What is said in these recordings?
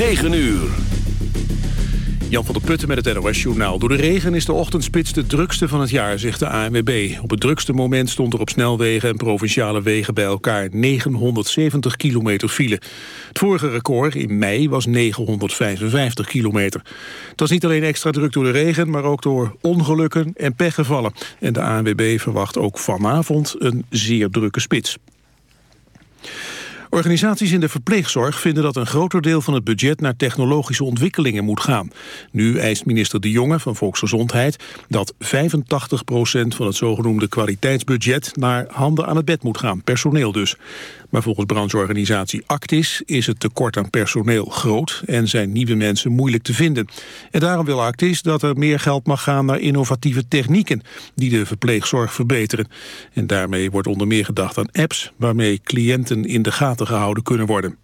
9 uur. Jan van der Putten met het NOS-journaal. Door de regen is de ochtendspits de drukste van het jaar, zegt de ANWB. Op het drukste moment stond er op snelwegen en provinciale wegen bij elkaar 970 kilometer file. Het vorige record in mei was 955 kilometer. Het was niet alleen extra druk door de regen, maar ook door ongelukken en pechgevallen. En de ANWB verwacht ook vanavond een zeer drukke spits. Organisaties in de verpleegzorg vinden dat een groter deel van het budget naar technologische ontwikkelingen moet gaan. Nu eist minister De Jonge van Volksgezondheid dat 85% van het zogenoemde kwaliteitsbudget naar handen aan het bed moet gaan, personeel dus. Maar volgens brancheorganisatie Actis is het tekort aan personeel groot en zijn nieuwe mensen moeilijk te vinden. En daarom wil Actis dat er meer geld mag gaan naar innovatieve technieken die de verpleegzorg verbeteren. En daarmee wordt onder meer gedacht aan apps waarmee cliënten in de gaten gehouden kunnen worden.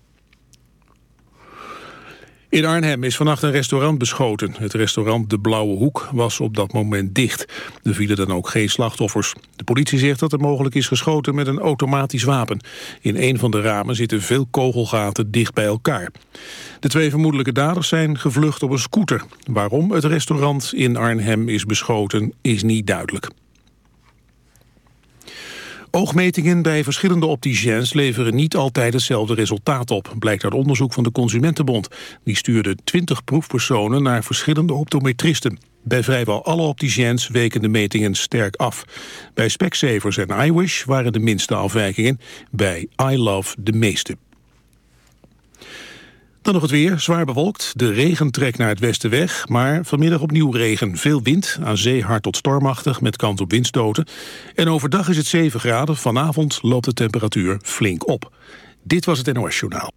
In Arnhem is vannacht een restaurant beschoten. Het restaurant De Blauwe Hoek was op dat moment dicht. Er vielen dan ook geen slachtoffers. De politie zegt dat er mogelijk is geschoten met een automatisch wapen. In een van de ramen zitten veel kogelgaten dicht bij elkaar. De twee vermoedelijke daders zijn gevlucht op een scooter. Waarom het restaurant in Arnhem is beschoten is niet duidelijk. Oogmetingen bij verschillende opticiens leveren niet altijd hetzelfde resultaat op, blijkt uit onderzoek van de Consumentenbond. Die stuurde 20 proefpersonen naar verschillende optometristen. Bij vrijwel alle opticiens weken de metingen sterk af. Bij Specsavers en iWish waren de minste afwijkingen, bij iLove de meeste. Dan nog het weer, zwaar bewolkt. De regen trekt naar het westen weg, maar vanmiddag opnieuw regen. Veel wind, aan zee hard tot stormachtig met kans op windstoten. En overdag is het 7 graden, vanavond loopt de temperatuur flink op. Dit was het NOS Journaal.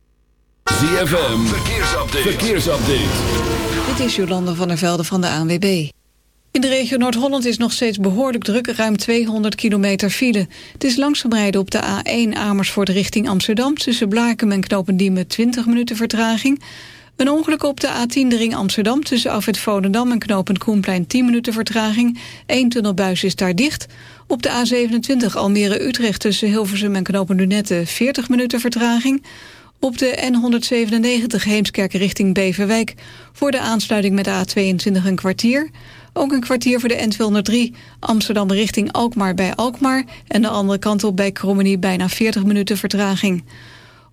ZFM, verkeersupdate. verkeersupdate. Dit is Jolande van der Velde van de ANWB. In de regio Noord-Holland is nog steeds behoorlijk druk, ruim 200 kilometer file. Het is langzaam rijden op de A1 Amersfoort richting Amsterdam... tussen Blaakem en Knopendiemen 20 minuten vertraging. Een ongeluk op de A10 de ring Amsterdam... tussen Afwit Volendam en Knopend Koenplein 10 minuten vertraging. Eén tunnelbuis is daar dicht. Op de A27 Almere-Utrecht tussen Hilversum en Knopend Lunette 40 minuten vertraging... Op de N197 Heemskerk richting Beverwijk... voor de aansluiting met de A22 een kwartier... Ook een kwartier voor de N203 Amsterdam richting Alkmaar bij Alkmaar... en de andere kant op bij Krommenie bijna 40 minuten vertraging.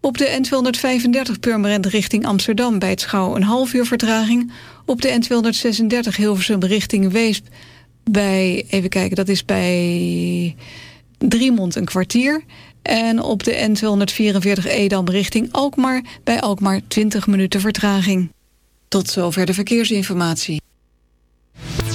Op de N235 Purmerend richting Amsterdam bij het Schouw een half uur vertraging. Op de N236 Hilversum richting Weesp bij, even kijken, dat is bij Driemond een kwartier. En op de N244 Edam richting Alkmaar bij Alkmaar 20 minuten vertraging. Tot zover de verkeersinformatie.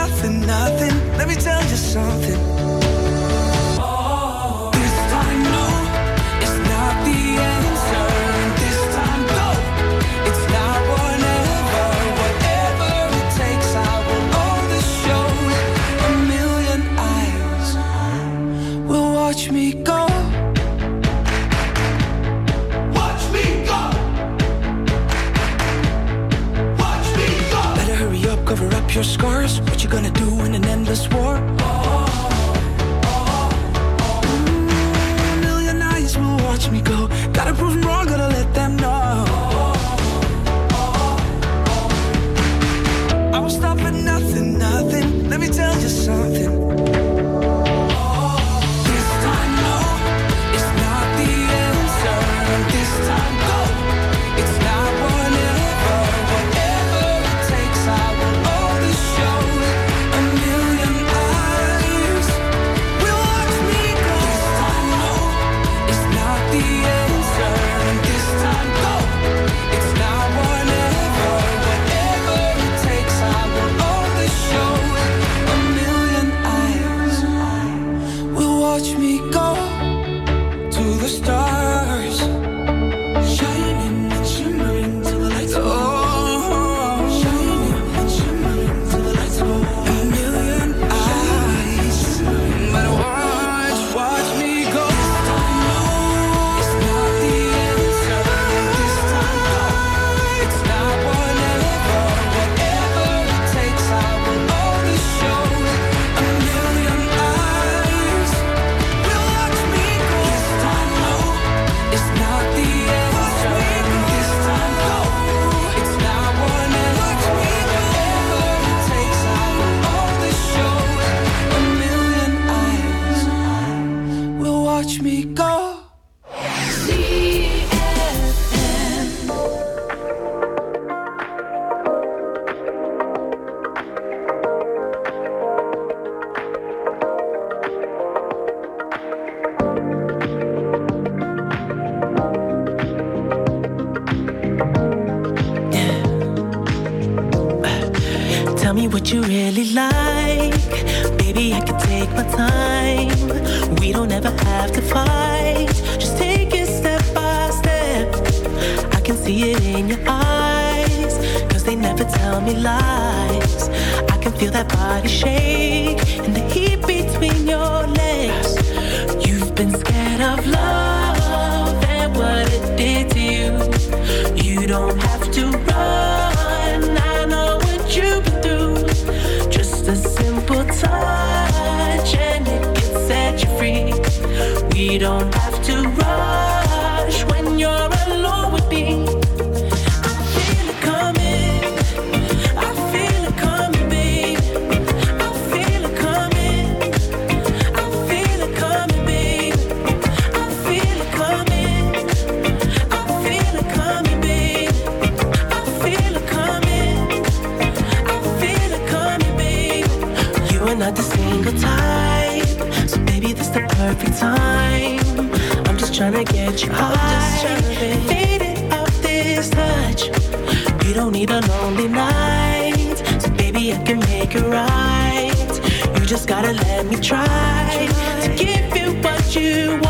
nothing, nothing. Let me tell you something. just gotta let me try to give you what you want.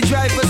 driver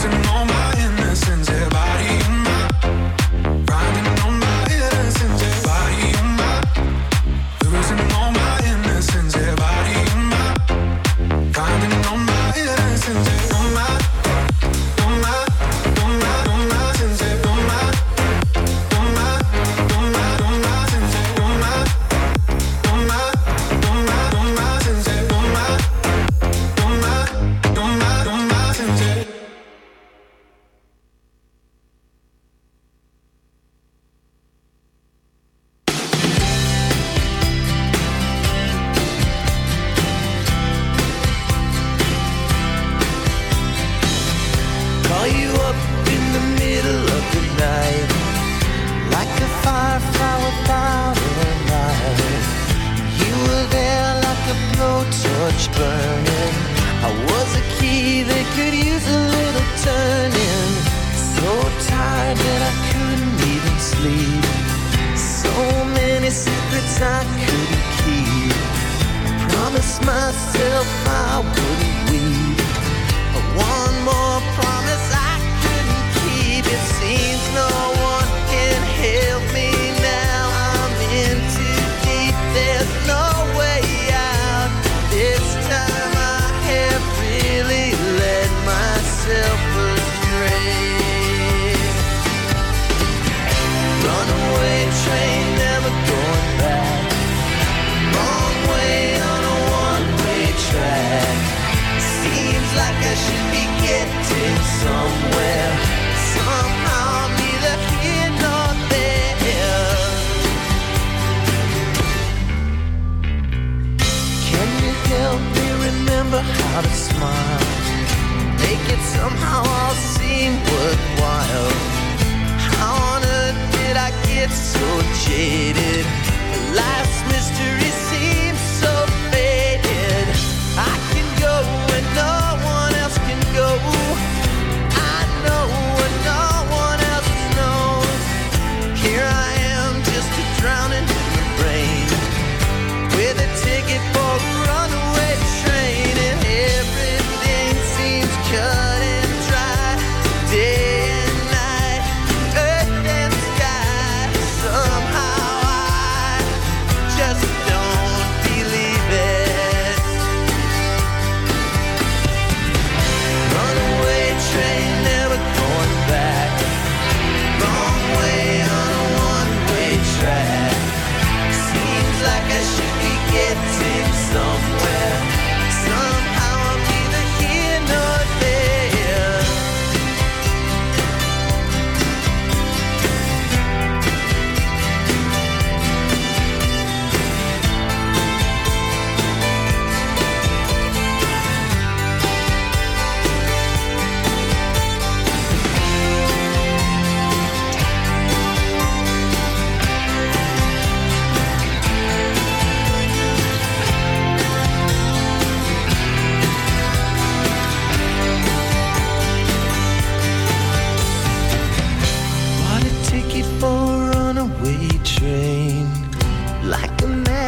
losing all my innocence. somewhere.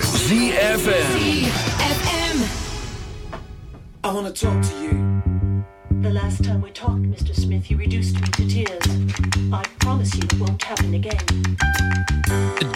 ZFM. I want to talk to you. The last time we talked, Mr. Smith, you reduced me to tears. I promise you it won't happen again.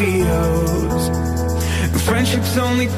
feels. Friendship's only.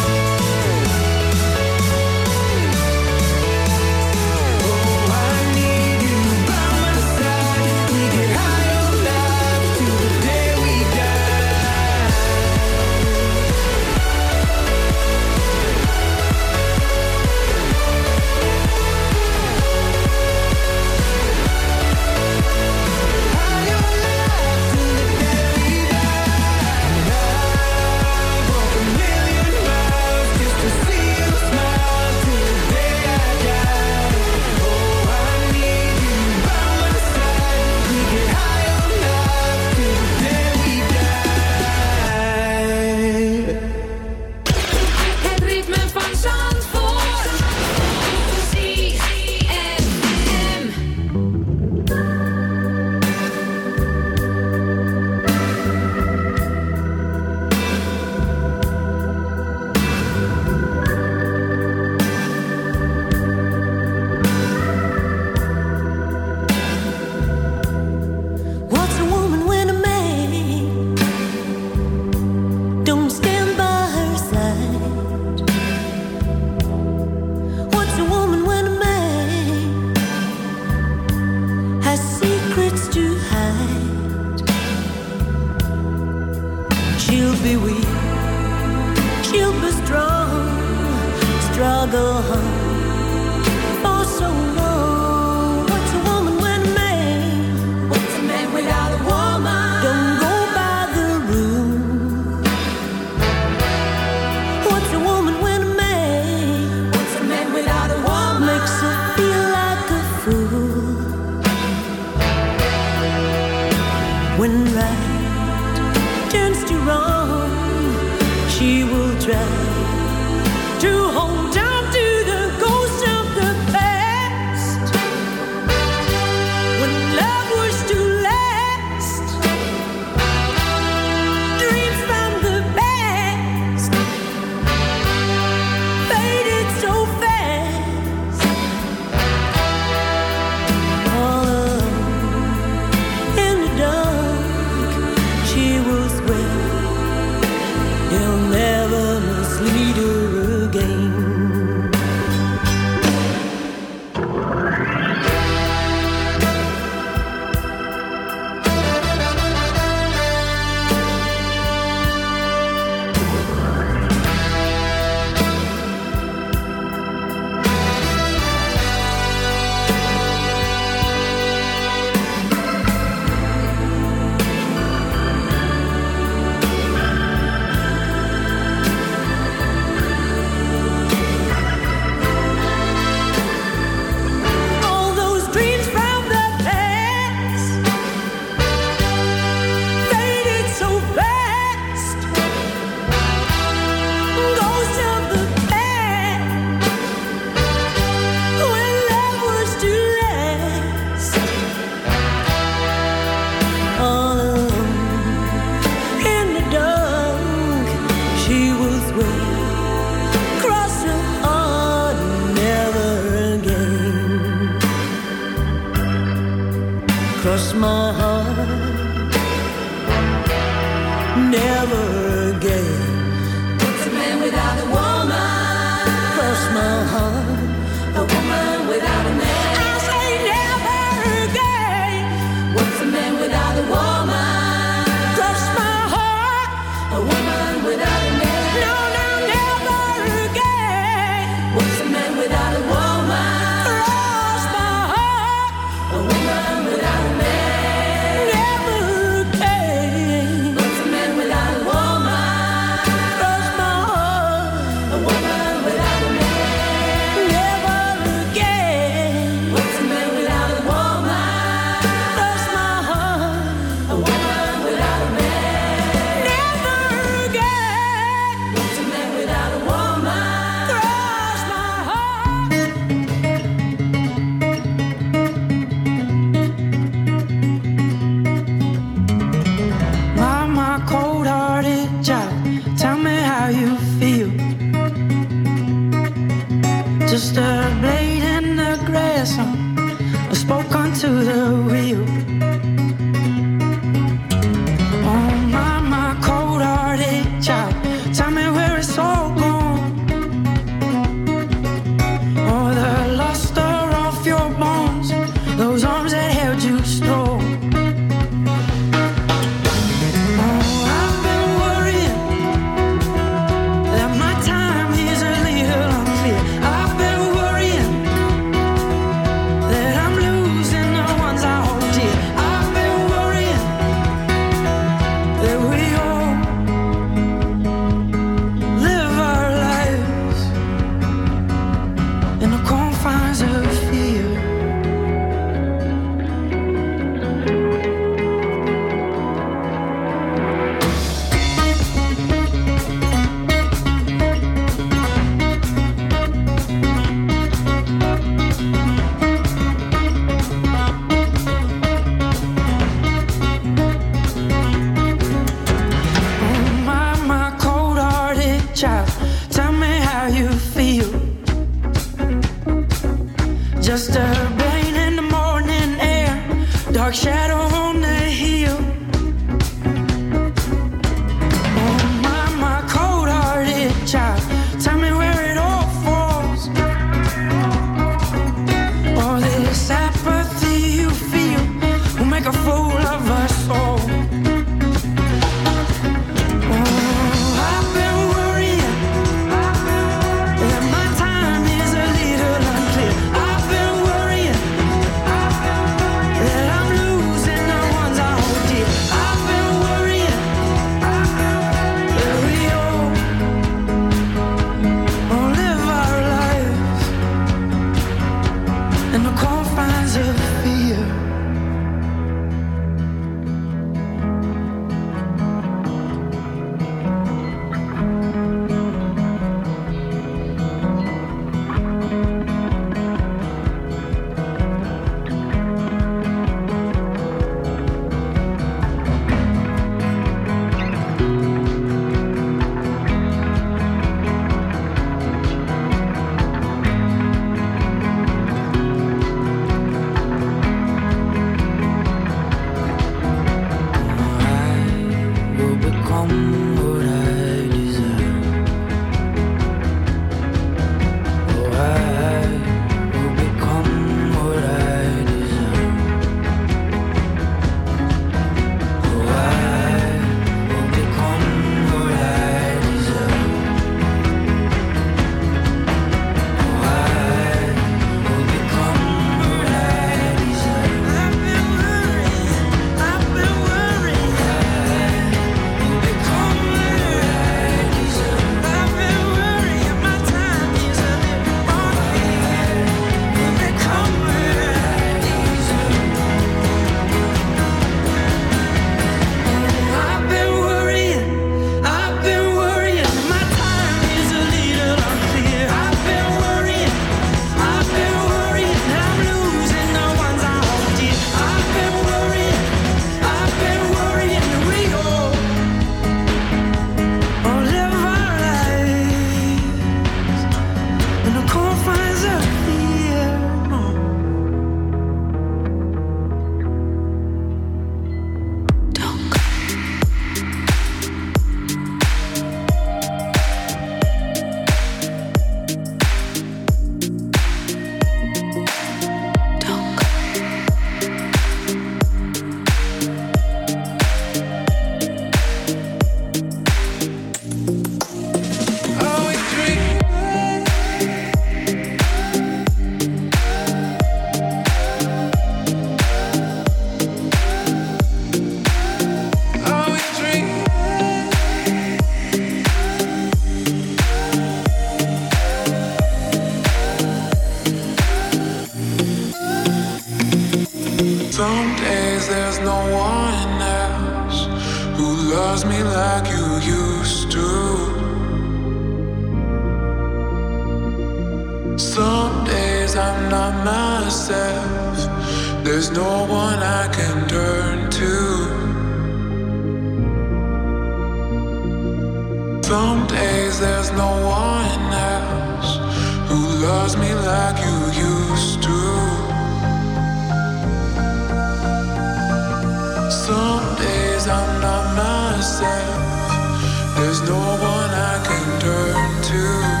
myself. There's no one I can turn to.